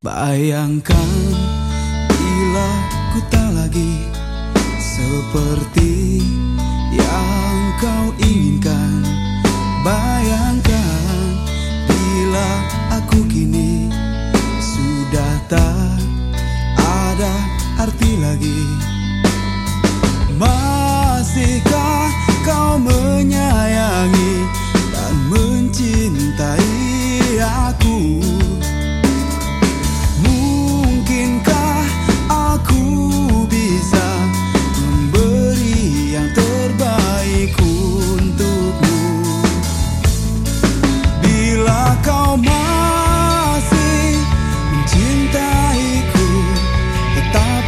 Bayangkan bila ku tak lagi seperti yang kau inginkan. Bayangkan bila aku kini sudah tak ada arti lagi. Masihkah kau menyayangi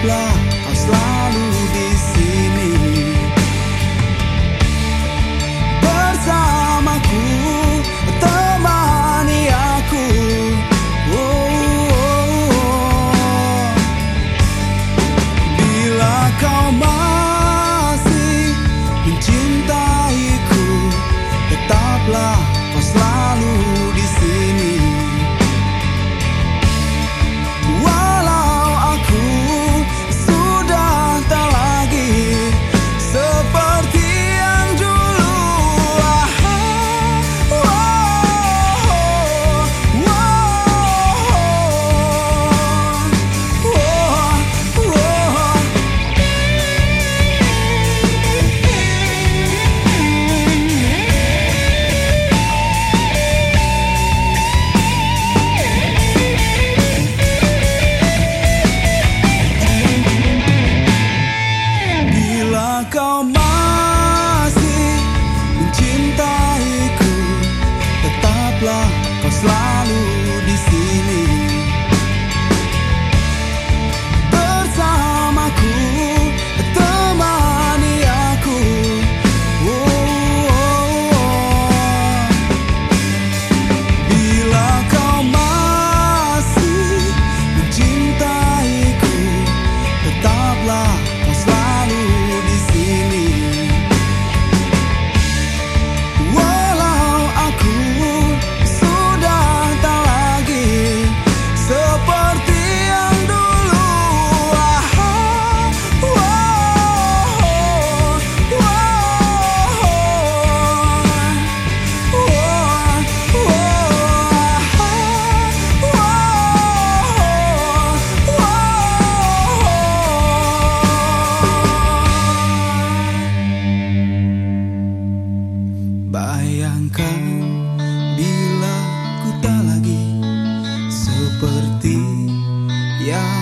Bla, bla, as lá dupla, pos selalu Bayangkan bila ku tak lagi seperti yang